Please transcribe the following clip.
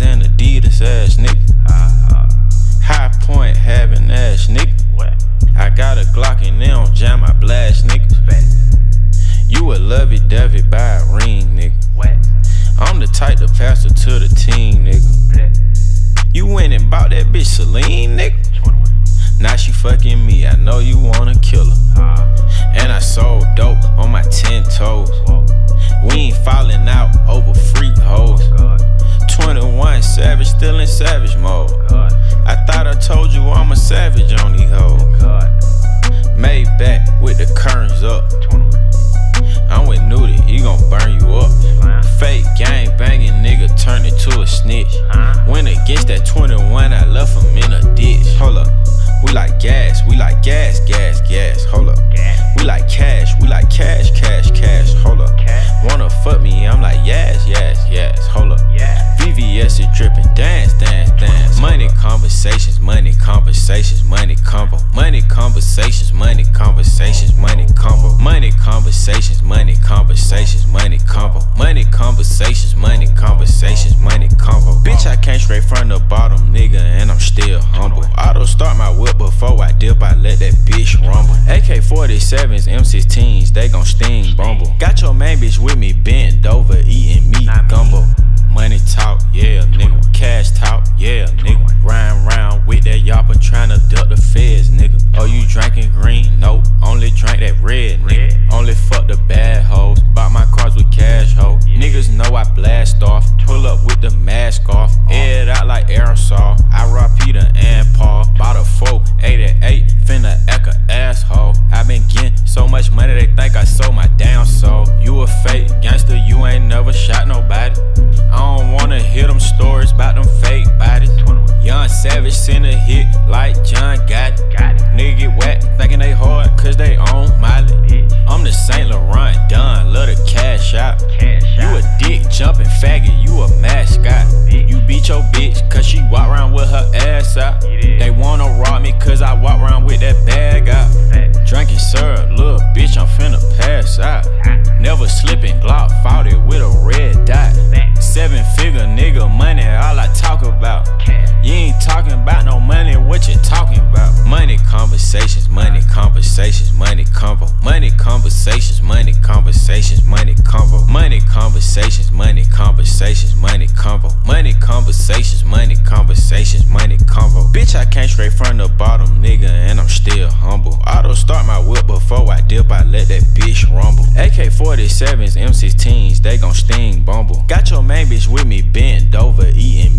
And Adidas ass nigga. High point having ass nigga. I got a Glock and they don't jam my blast nigga. You a lovey dovey by a ring nigga. I'm the type to pass it to the team nigga. You went and bought that bitch Celine nigga. Now she fucking me, I know you wanna kill her. Curtains up. I'm with Nudie, he gon' burn you up. Fake gang banging nigga turned into a snitch. Went against that 21, I left him in a ditch. Hold up, we like gas, we like gas, gas, gas. Hold up, we like cash, we like cash, cash, cash. Hold up, wanna fuck me? I'm like yes, yes, yes. Hold up, VVS is dripping, dance, dance, dance. Money conversations, money conversations, money combo, money conversations, money conversations, money combo, money conversations, money conversations, money combo, money conversations, money conversations, money combo. Bitch, I came straight from the bottom, nigga, and I'm still humble. Auto start my whip before I dip, I let that bitch rumble. AK 47s, M16s, they gon' sting, bumble. Got your main bitch with me, bent over, eating meat gumbo. Money talk, yeah, nigga. Cash talk, yeah, nigga. Rhyme round with that yapper tryna duck the feds, nigga. Oh, you drinking green? Nope, only drink that much money, they think I sold my damn soul. You a fake gangster, you ain't never shot nobody. I don't wanna hear them stories about them fake bodies. Young Savage send a hit like John Gotti. Nigga get thinking they hard, cause they own Miley. I'm the St. Laurent Don, love the cash out. You a dick jumping faggot, you a mascot. You beat your bitch, cause she walk around with her ass out. They wanna rob me, cause I walk around with that bag out. Drinking syrup, little Never slipping, Glock fought it with a red dot. Seven figure nigga, money, all I talk about. You ain't talking about no money, what you talking about? Money conversations, money conversations, money convo. Money conversations, money conversations, money convo. Money conversations, money conversations, money convo. Money conversations, money conversations, money convo. Bitch, I came straight from the 47s, M16s, they gon' sting bumble. Got your main bitch with me, bent over, eating